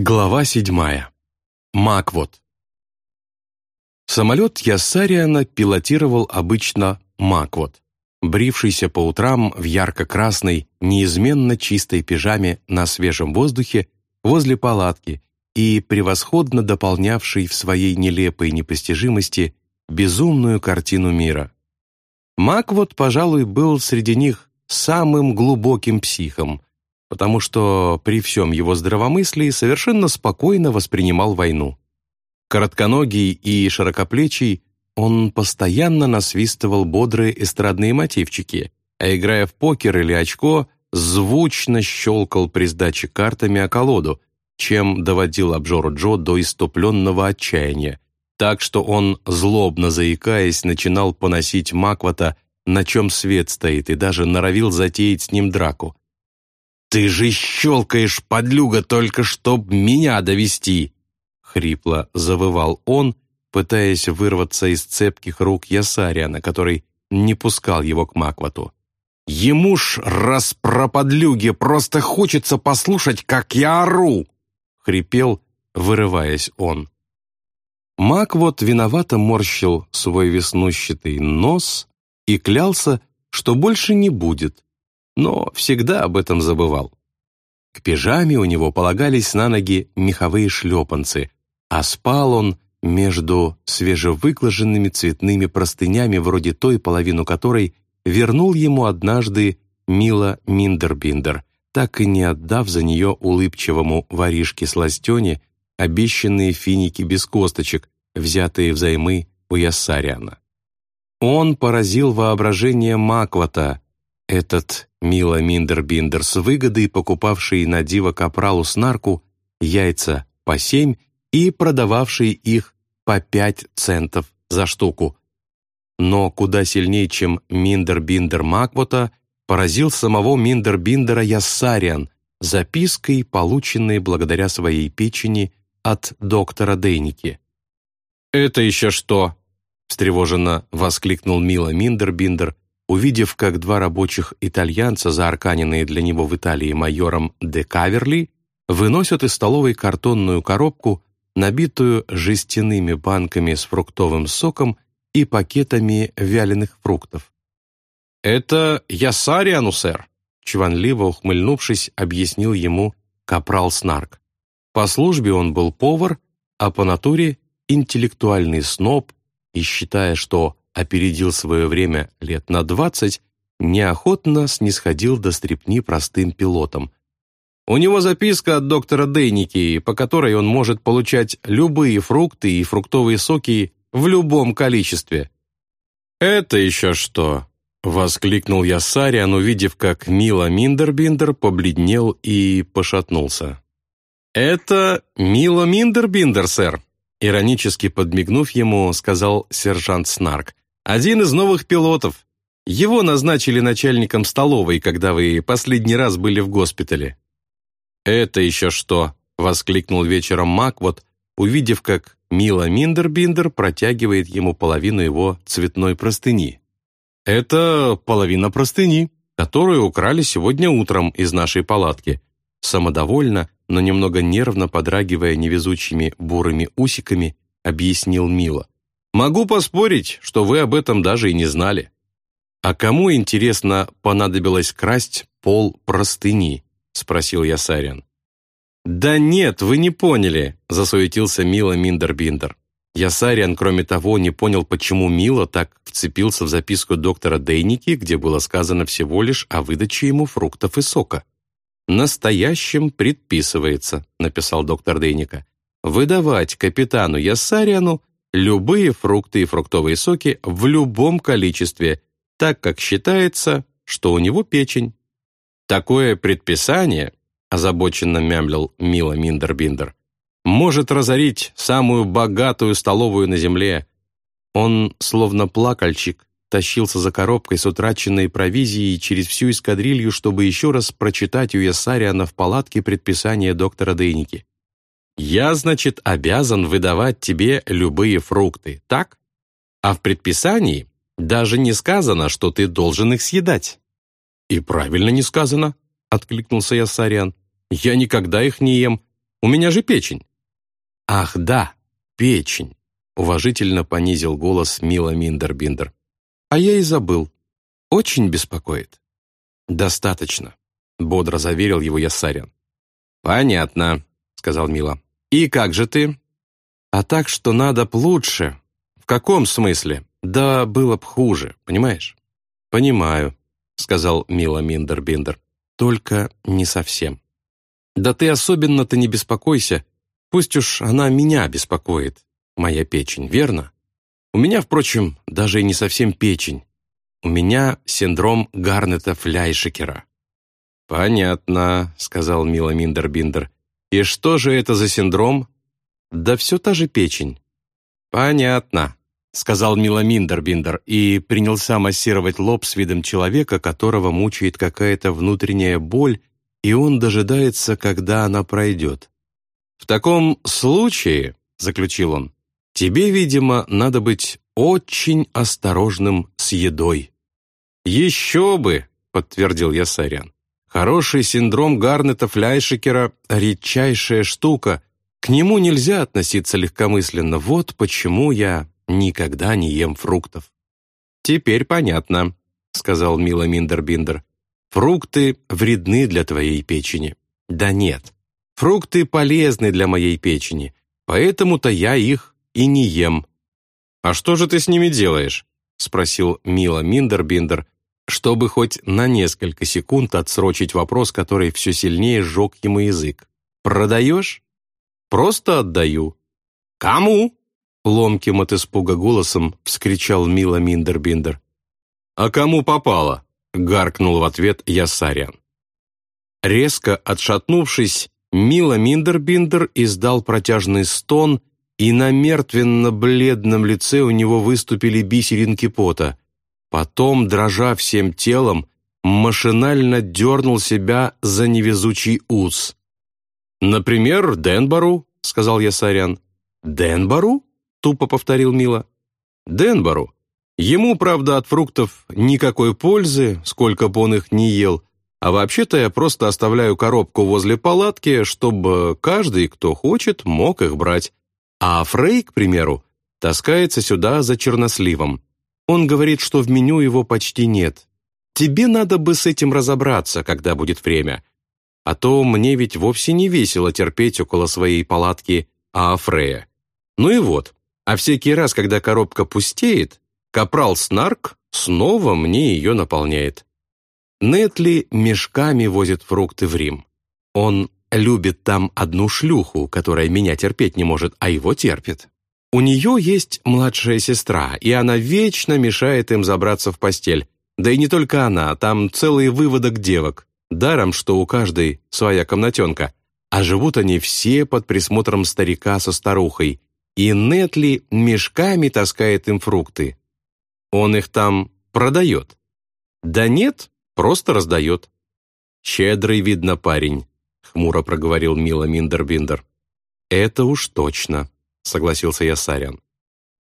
Глава седьмая. Маквот. Самолет Яссариана пилотировал обычно Маквот, брившийся по утрам в ярко-красной, неизменно чистой пижаме на свежем воздухе возле палатки и превосходно дополнявший в своей нелепой непостижимости безумную картину мира. Маквот, пожалуй, был среди них самым глубоким психом – потому что при всем его здравомыслии совершенно спокойно воспринимал войну. Коротконогий и широкоплечий, он постоянно насвистывал бодрые эстрадные мотивчики, а играя в покер или очко, звучно щелкал при сдаче картами о колоду, чем доводил обжору Джо до иступленного отчаяния, так что он, злобно заикаясь, начинал поносить Маквата, на чем свет стоит, и даже норовил затеять с ним драку. «Ты же щелкаешь, подлюга, только чтоб меня довести!» Хрипло завывал он, пытаясь вырваться из цепких рук Ясариана, который не пускал его к Маквату. «Ему ж, распроподлюги, просто хочется послушать, как я ору!» Хрипел, вырываясь он. Маквот виновато морщил свой веснущатый нос и клялся, что больше не будет, но всегда об этом забывал. К пижаме у него полагались на ноги меховые шлепанцы, а спал он между свежевыглаженными цветными простынями, вроде той, половину которой вернул ему однажды Мила Миндербиндер, так и не отдав за нее улыбчивому воришке сластене обещанные финики без косточек, взятые взаймы у Яссаряна. Он поразил воображение Маквата, этот Мила Миндербиндер с выгодой покупавший на диво капралу снарку яйца по семь и продававший их по пять центов за штуку. Но куда сильнее, чем Миндербиндер Маквота, поразил самого Миндербиндера Яссариан запиской, полученной благодаря своей печени от доктора Дейники. «Это еще что?» — встревоженно воскликнул Мила Миндербиндер, увидев, как два рабочих итальянца, заарканенные для него в Италии майором де Каверли, выносят из столовой картонную коробку, набитую жестяными банками с фруктовым соком и пакетами вяленых фруктов. «Это Ясариану, сэр», чванливо ухмыльнувшись, объяснил ему капрал Снарк. По службе он был повар, а по натуре интеллектуальный сноб, и считая, что опередил свое время лет на двадцать, неохотно снисходил до стрепни простым пилотом. У него записка от доктора Дейники, по которой он может получать любые фрукты и фруктовые соки в любом количестве. «Это еще что?» — воскликнул я Сариан, увидев, как Мила Миндербиндер побледнел и пошатнулся. «Это Мила Миндербиндер, сэр», Иронически подмигнув ему, сказал сержант Снарк. Один из новых пилотов. Его назначили начальником столовой, когда вы последний раз были в госпитале». «Это еще что?» — воскликнул вечером Маквот, увидев, как Мила Миндербиндер протягивает ему половину его цветной простыни. «Это половина простыни, которую украли сегодня утром из нашей палатки», самодовольно, но немного нервно подрагивая невезучими бурыми усиками, объяснил Мила. Могу поспорить, что вы об этом даже и не знали. А кому, интересно, понадобилось красть пол простыни? Спросил я Сарин. «Да нет, вы не поняли», — засуетился Мила Миндербиндер. Ясариан, кроме того, не понял, почему Мила так вцепился в записку доктора Дейники, где было сказано всего лишь о выдаче ему фруктов и сока. «Настоящим предписывается», — написал доктор Дейника, «выдавать капитану Ясариану любые фрукты и фруктовые соки в любом количестве, так как считается, что у него печень. Такое предписание, озабоченно мямлил Мила Миндербиндер, может разорить самую богатую столовую на земле. Он, словно плакальчик, тащился за коробкой с утраченной провизией через всю эскадрилью, чтобы еще раз прочитать у Ясариана в палатке предписание доктора Дейники. Я, значит, обязан выдавать тебе любые фрукты, так? А в предписании даже не сказано, что ты должен их съедать». «И правильно не сказано», — откликнулся я Сарян. «Я никогда их не ем, У меня же печень». «Ах, да, печень», — уважительно понизил голос Мила Миндербиндер. «А я и забыл. Очень беспокоит». «Достаточно», — бодро заверил его Яссарян. «Понятно», — сказал Мила. «И как же ты?» «А так, что надо б лучше». «В каком смысле?» «Да было б хуже, понимаешь?» «Понимаю», — сказал Мила Миндербиндер. «Только не совсем». «Да ты особенно-то не беспокойся. Пусть уж она меня беспокоит, моя печень, верно? У меня, впрочем, даже и не совсем печень. У меня синдром Гарнета-Фляйшекера». «Понятно», — сказал Мила Миндербиндер. «И что же это за синдром?» «Да все та же печень». «Понятно», — сказал Мила Миндербиндер и принялся массировать лоб с видом человека, которого мучает какая-то внутренняя боль, и он дожидается, когда она пройдет. «В таком случае», — заключил он, — «тебе, видимо, надо быть очень осторожным с едой». «Еще бы», — подтвердил Ясарян. «Хороший синдром Гарнета-Фляйшекера — редчайшая штука. К нему нельзя относиться легкомысленно. Вот почему я никогда не ем фруктов». «Теперь понятно», — сказал Мила Миндербиндер. «Фрукты вредны для твоей печени». «Да нет, фрукты полезны для моей печени, поэтому-то я их и не ем». «А что же ты с ними делаешь?» — спросил Мила Миндербиндер, чтобы хоть на несколько секунд отсрочить вопрос, который все сильнее сжег ему язык. «Продаешь?» «Просто отдаю». «Кому?» Ломким от испуга голосом вскричал Мила Миндербиндер. «А кому попало?» — гаркнул в ответ Ясарян. Резко отшатнувшись, Мила Миндербиндер издал протяжный стон, и на мертвенно-бледном лице у него выступили бисеринки пота. Потом, дрожа всем телом, машинально дернул себя за невезучий ус. «Например, Денбару», — сказал Ясарян. «Денбару?» — тупо повторил Мила. «Денбору. Ему, правда, от фруктов никакой пользы, сколько бы он их ни ел, а вообще-то я просто оставляю коробку возле палатки, чтобы каждый, кто хочет, мог их брать. А Фрей, к примеру, таскается сюда за черносливом. Он говорит, что в меню его почти нет. Тебе надо бы с этим разобраться, когда будет время. А то мне ведь вовсе не весело терпеть около своей палатки Аафрея. Ну и вот, а всякий раз, когда коробка пустеет, капрал Снарк снова мне ее наполняет. Нетли мешками возит фрукты в Рим. Он любит там одну шлюху, которая меня терпеть не может, а его терпит. У нее есть младшая сестра, и она вечно мешает им забраться в постель. Да и не только она, там целый выводок девок. Даром, что у каждой своя комнатенка. А живут они все под присмотром старика со старухой, и Нетли мешками таскает им фрукты. Он их там продает. Да нет, просто раздает. «Щедрый, видно, парень», — хмуро проговорил Мила Миндербиндер. «Это уж точно», — согласился я Сарян.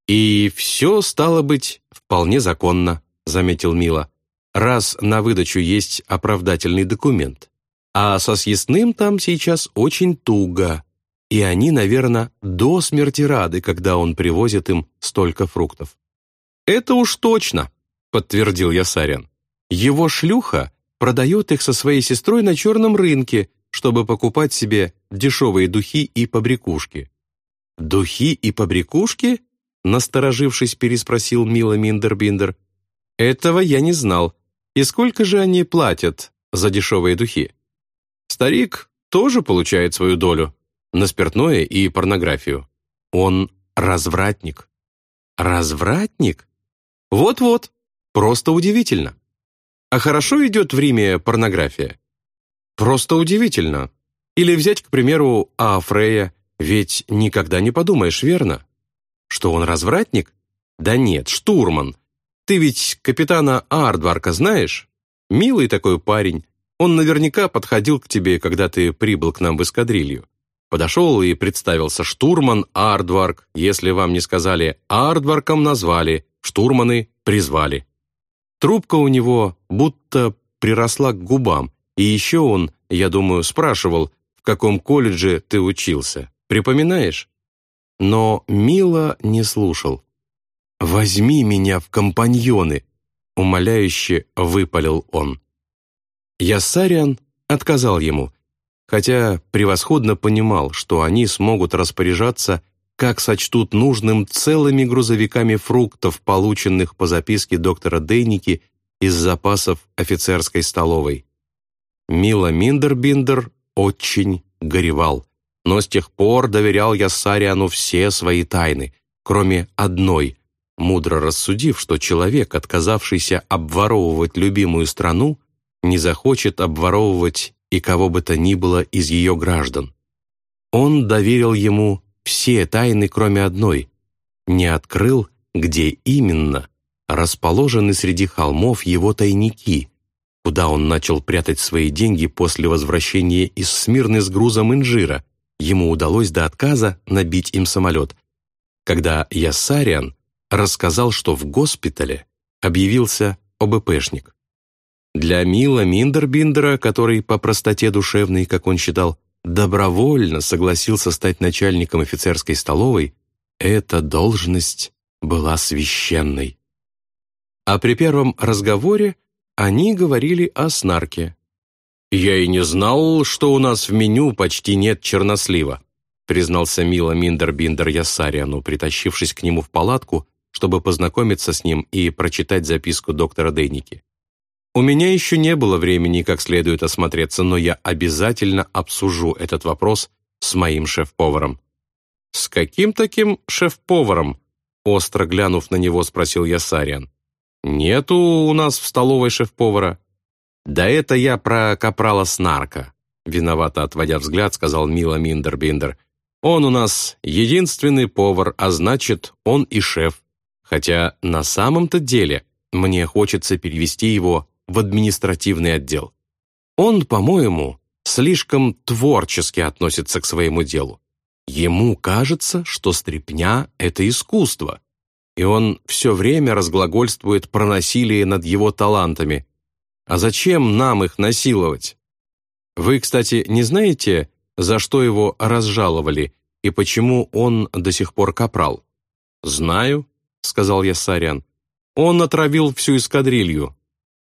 «И все, стало быть, вполне законно», — заметил Мила, «раз на выдачу есть оправдательный документ. А со съестным там сейчас очень туго и они, наверное, до смерти рады, когда он привозит им столько фруктов. «Это уж точно», — подтвердил Ясарин. «Его шлюха продает их со своей сестрой на черном рынке, чтобы покупать себе дешевые духи и побрякушки». «Духи и побрякушки?» — насторожившись, переспросил Мила Миндербиндер. «Этого я не знал. И сколько же они платят за дешевые духи?» «Старик тоже получает свою долю», на спиртное и порнографию. Он развратник. Развратник? Вот-вот, просто удивительно. А хорошо идет в Риме порнография? Просто удивительно. Или взять, к примеру, Афрея, ведь никогда не подумаешь, верно? Что он развратник? Да нет, штурман. Ты ведь капитана Ардварка знаешь? Милый такой парень. Он наверняка подходил к тебе, когда ты прибыл к нам в эскадрилью. Подошел и представился штурман Ардварк. Если вам не сказали, Ардварком назвали, штурманы призвали. Трубка у него будто приросла к губам, и еще он, я думаю, спрашивал, в каком колледже ты учился. Припоминаешь?» Но Мила не слушал. «Возьми меня в компаньоны!» — умоляюще выпалил он. Яссариан отказал ему, хотя превосходно понимал, что они смогут распоряжаться, как сочтут нужным, целыми грузовиками фруктов, полученных по записке доктора Дейники из запасов офицерской столовой. Мила Миндербиндер очень горевал, но с тех пор доверял Яссариану все свои тайны, кроме одной, мудро рассудив, что человек, отказавшийся обворовывать любимую страну, не захочет обворовывать и кого бы то ни было из ее граждан. Он доверил ему все тайны, кроме одной, не открыл, где именно расположены среди холмов его тайники, куда он начал прятать свои деньги после возвращения из Смирны с грузом инжира. Ему удалось до отказа набить им самолет. Когда Ясариан рассказал, что в госпитале объявился ОБПшник. Для Мила Миндербиндера, который по простоте душевной, как он считал, добровольно согласился стать начальником офицерской столовой, эта должность была священной. А при первом разговоре они говорили о снарке. «Я и не знал, что у нас в меню почти нет чернослива», признался Мила Миндербиндер Ясариану, притащившись к нему в палатку, чтобы познакомиться с ним и прочитать записку доктора Дейники. У меня еще не было времени как следует осмотреться, но я обязательно обсужу этот вопрос с моим шеф-поваром». «С каким таким шеф-поваром?» Остро глянув на него, спросил я Сариан. «Нету у нас в столовой шеф-повара». «Да это я про капрала Снарка», виновато отводя взгляд, сказал Мила Миндербиндер. «Он у нас единственный повар, а значит, он и шеф. Хотя на самом-то деле мне хочется перевести его в административный отдел. Он, по-моему, слишком творчески относится к своему делу. Ему кажется, что стряпня — это искусство, и он все время разглагольствует про насилие над его талантами. А зачем нам их насиловать? Вы, кстати, не знаете, за что его разжаловали и почему он до сих пор капрал? «Знаю», — сказал я Сарян. «Он отравил всю эскадрилью.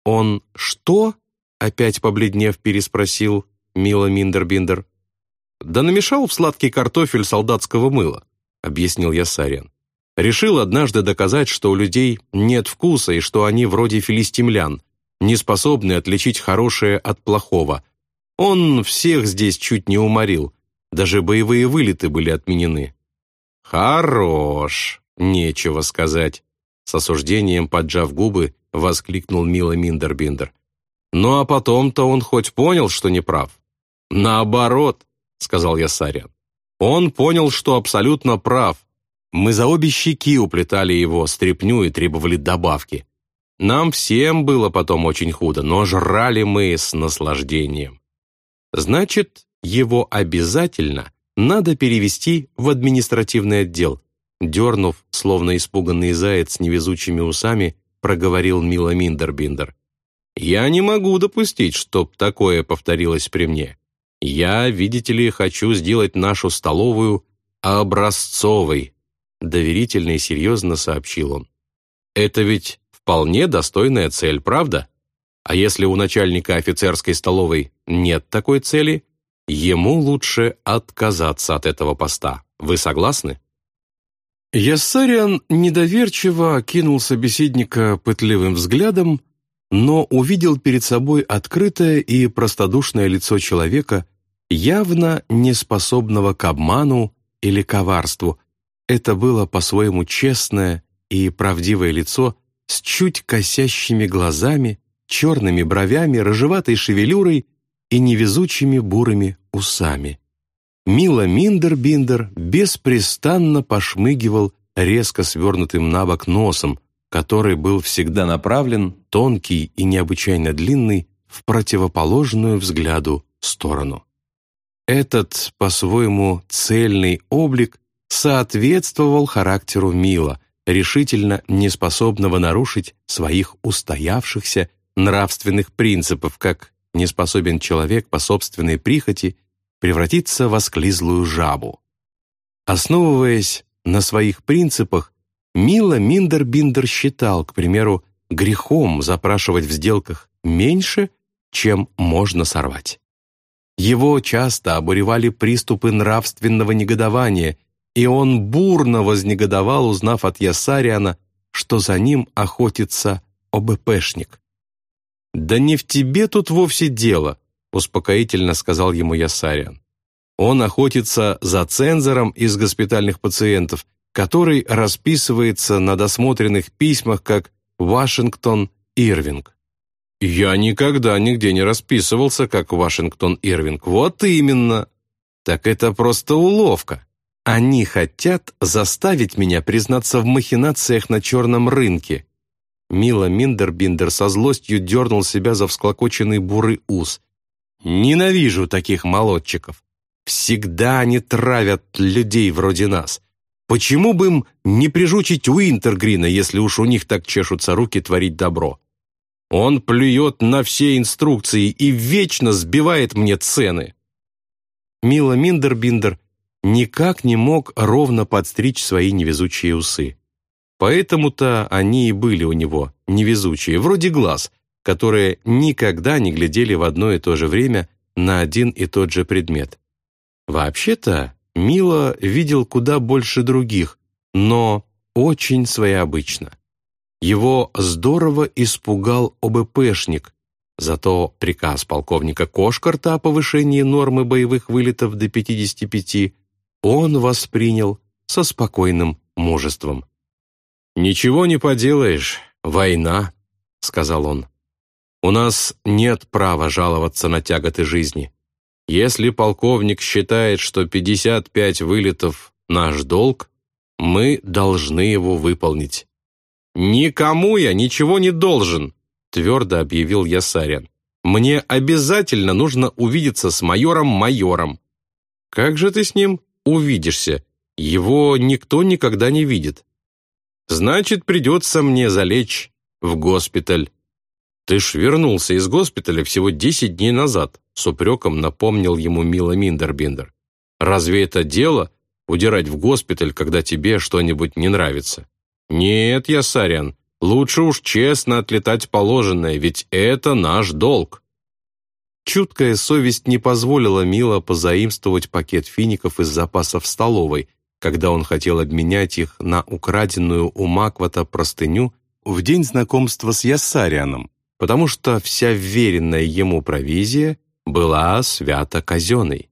«Он что?» — опять побледнев переспросил Мила Миндербиндер. «Да намешал в сладкий картофель солдатского мыла», — объяснил я Сарен. «Решил однажды доказать, что у людей нет вкуса и что они вроде филистимлян, не способны отличить хорошее от плохого. Он всех здесь чуть не уморил, даже боевые вылеты были отменены». «Хорош, нечего сказать», — с осуждением поджав губы, — воскликнул Мила Миндербиндер. «Ну а потом-то он хоть понял, что не прав?» «Наоборот», — сказал я Сарян. «Он понял, что абсолютно прав. Мы за обе щеки уплетали его стряпню и требовали добавки. Нам всем было потом очень худо, но жрали мы с наслаждением. Значит, его обязательно надо перевести в административный отдел», дернув, словно испуганный заяц с невезучими усами, проговорил Мила Миндербиндер. «Я не могу допустить, чтоб такое повторилось при мне. Я, видите ли, хочу сделать нашу столовую образцовой», доверительно и серьезно сообщил он. «Это ведь вполне достойная цель, правда? А если у начальника офицерской столовой нет такой цели, ему лучше отказаться от этого поста. Вы согласны?» Яссариан недоверчиво окинул собеседника пытливым взглядом, но увидел перед собой открытое и простодушное лицо человека, явно неспособного к обману или коварству. Это было по-своему честное и правдивое лицо с чуть косящими глазами, черными бровями, рыжеватой шевелюрой и невезучими бурыми усами. Мила Миндербиндер беспрестанно пошмыгивал резко свернутым на бок носом, который был всегда направлен, тонкий и необычайно длинный, в противоположную взгляду сторону. Этот, по-своему, цельный облик соответствовал характеру Мило, решительно неспособного нарушить своих устоявшихся нравственных принципов, как не способен человек по собственной прихоти превратиться в осклизлую жабу. Основываясь на своих принципах, Мило Миндербиндер считал, к примеру, грехом запрашивать в сделках меньше, чем можно сорвать. Его часто обуревали приступы нравственного негодования, и он бурно вознегодовал, узнав от Ясариана, что за ним охотится ОБПшник. «Да не в тебе тут вовсе дело», — успокоительно сказал ему Ясариан. «Он охотится за цензором из госпитальных пациентов, который расписывается на досмотренных письмах как Вашингтон Ирвинг». «Я никогда нигде не расписывался, как Вашингтон Ирвинг. Вот именно!» «Так это просто уловка. Они хотят заставить меня признаться в махинациях на черном рынке». Мила Миндербиндер со злостью дернул себя за всклокоченный бурый ус. «Ненавижу таких молодчиков. Всегда они травят людей вроде нас. Почему бы им не прижучить Уинтергрина, если уж у них так чешутся руки творить добро? Он плюет на все инструкции и вечно сбивает мне цены». Мила Миндербиндер никак не мог ровно подстричь свои невезучие усы. Поэтому-то они и были у него невезучие, вроде глаз, которые никогда не глядели в одно и то же время на один и тот же предмет. Вообще-то, Мила видел куда больше других, но очень своеобычно. Его здорово испугал ОБПшник, зато приказ полковника Кошкарта о повышении нормы боевых вылетов до 55 он воспринял со спокойным мужеством. «Ничего не поделаешь, война», — сказал он. «У нас нет права жаловаться на тяготы жизни. Если полковник считает, что 55 вылетов — наш долг, мы должны его выполнить». «Никому я ничего не должен», — твердо объявил Ясарян. «Мне обязательно нужно увидеться с майором-майором». «Как же ты с ним увидишься. Его никто никогда не видит. Значит, придется мне залечь в госпиталь. Ты ж вернулся из госпиталя всего десять дней назад, с упреком напомнил ему Мила Миндербиндер. Разве это дело удирать в госпиталь, когда тебе что-нибудь не нравится? Нет, я Сарян, лучше уж честно отлетать положенное, ведь это наш долг. Чуткая совесть не позволила Мила позаимствовать пакет фиников из запасов столовой, когда он хотел обменять их на украденную у Маквата простыню в день знакомства с Яссарианом, потому что вся вверенная ему провизия была свято казенной.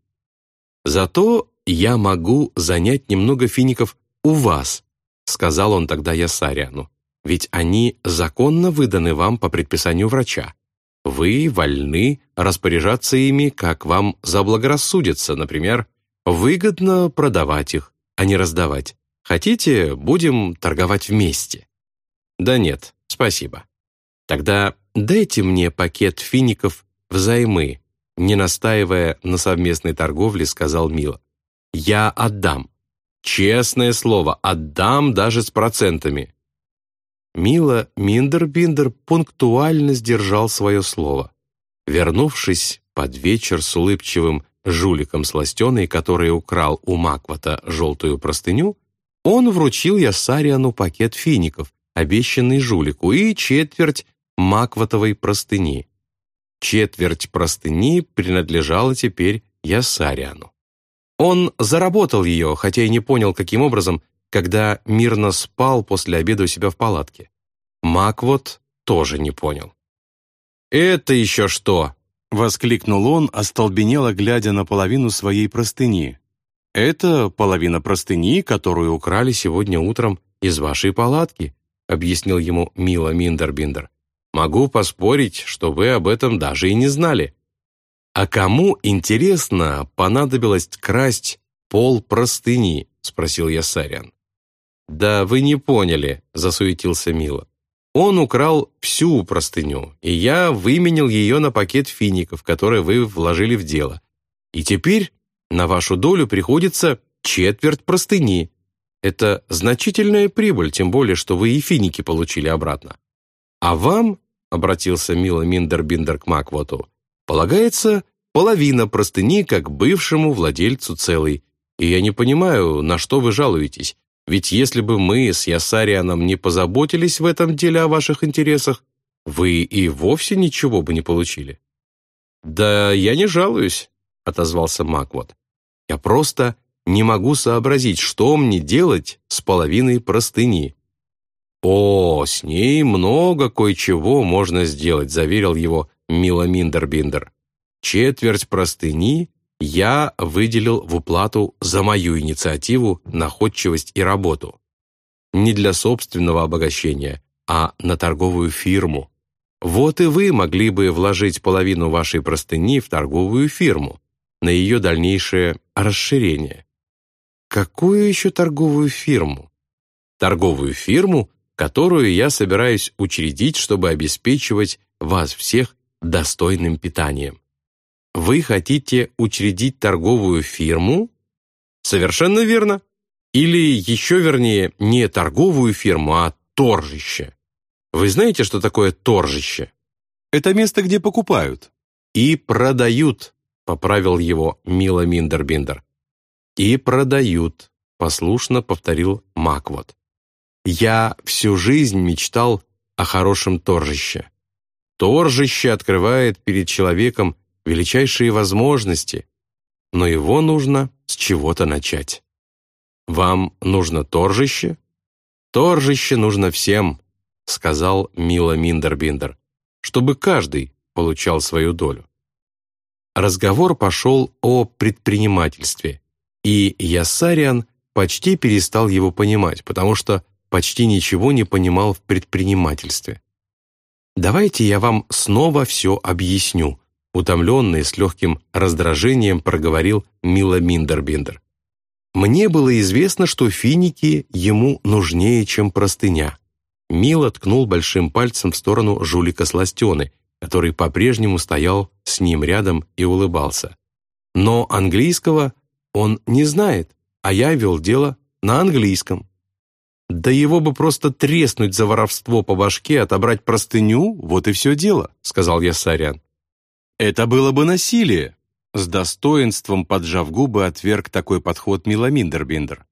«Зато я могу занять немного фиников у вас», сказал он тогда Ясариану, «ведь они законно выданы вам по предписанию врача. Вы вольны распоряжаться ими, как вам заблагорассудится, например, выгодно продавать их, а не раздавать. Хотите, будем торговать вместе? Да нет, спасибо. Тогда дайте мне пакет фиников взаймы, не настаивая на совместной торговле, сказал Мила. Я отдам. Честное слово, отдам даже с процентами. Мила Миндербиндер пунктуально сдержал свое слово. Вернувшись под вечер с улыбчивым жуликом сластеной, который украл у Маквата желтую простыню, он вручил Ясариану пакет фиников, обещанный жулику, и четверть макватовой простыни. Четверть простыни принадлежала теперь Ясариану. Он заработал ее, хотя и не понял, каким образом, когда мирно спал после обеда у себя в палатке. Маквот тоже не понял. «Это еще что?» — воскликнул он, остолбенело глядя на половину своей простыни. «Это половина простыни, которую украли сегодня утром из вашей палатки», — объяснил ему Мила Миндербиндер. «Могу поспорить, что вы об этом даже и не знали». «А кому, интересно, понадобилось красть пол простыни?» — спросил я Сарян. «Да вы не поняли», — засуетился Мила. «Он украл всю простыню, и я выменил ее на пакет фиников, который вы вложили в дело. И теперь на вашу долю приходится четверть простыни. Это значительная прибыль, тем более, что вы и финики получили обратно. А вам, — обратился Мила Миндербиндер к Маквоту, — полагается половина простыни как бывшему владельцу целой. И я не понимаю, на что вы жалуетесь. Ведь если бы мы с Ясарианом не позаботились в этом деле о ваших интересах, вы и вовсе ничего бы не получили». «Да я не жалуюсь», — отозвался Маквот. «Я просто не могу сообразить, что мне делать с половиной простыни». «О, с ней много кое-чего можно сделать», — заверил его Мила. «Четверть простыни я выделил в уплату за мою инициативу, находчивость и работу. Не для собственного обогащения, а на торговую фирму. Вот и вы могли бы вложить половину вашей простыни в торговую фирму, на ее дальнейшее расширение. Какую еще торговую фирму? Торговую фирму, которую я собираюсь учредить, чтобы обеспечивать вас всех достойным питанием. Вы хотите учредить торговую фирму? Совершенно верно. Или еще вернее, не торговую фирму, а торжище. Вы знаете, что такое торжище? Это место, где покупают. И продают, поправил его Мила Миндербиндер. И продают, послушно повторил Маквот. Я всю жизнь мечтал о хорошем торжище. Торжище открывает перед человеком величайшие возможности, но его нужно с чего-то начать. Вам нужно торжище? Торжище нужно всем, сказал Мила Миндербиндер, чтобы каждый получал свою долю. Разговор пошел о предпринимательстве, и Ясариан почти перестал его понимать, потому что почти ничего не понимал в предпринимательстве. «Давайте я вам снова все объясню», утомленный с легким раздражением проговорил Мила Миндербиндер. «Мне было известно, что финики ему нужнее, чем простыня. Мила ткнул большим пальцем в сторону жулика Сластены, который по-прежнему стоял с ним рядом и улыбался. Но английского он не знает, а я вел дело на английском. Да его бы просто треснуть за воровство по башке, отобрать простыню, вот и все дело, сказал я Сарян. Это было бы насилие, с достоинством поджав губы отверг такой подход Мила Миндербиндер.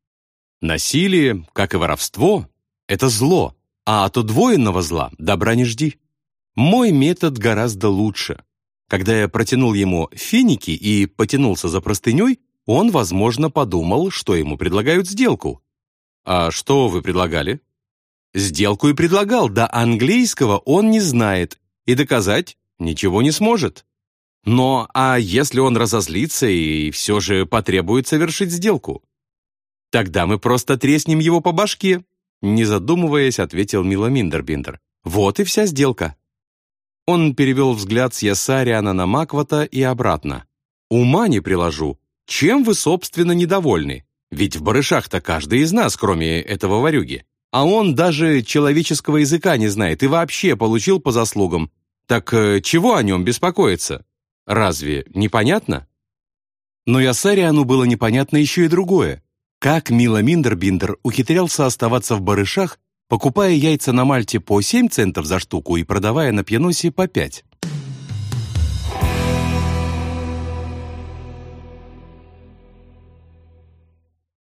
Насилие, как и воровство, это зло, а от удвоенного зла добра не жди. Мой метод гораздо лучше. Когда я протянул ему финики и потянулся за простыней, он, возможно, подумал, что ему предлагают сделку. «А что вы предлагали?» «Сделку и предлагал, да английского он не знает и доказать ничего не сможет. Но а если он разозлится и все же потребует совершить сделку? Тогда мы просто треснем его по башке, не задумываясь, ответил Мила Миндербиндер. «Вот и вся сделка». Он перевел взгляд с Ясариана на Маквата и обратно. «Ума не приложу. Чем вы, собственно, недовольны? Ведь в барышах-то каждый из нас, кроме этого варюги. А он даже человеческого языка не знает и вообще получил по заслугам. Так э, чего о нем беспокоиться? Разве непонятно?» Но Ясариану было непонятно еще и другое. Как Мила Миндербиндер ухитрялся оставаться в барышах, покупая яйца на Мальте по 7 центов за штуку и продавая на Пьяносе по 5.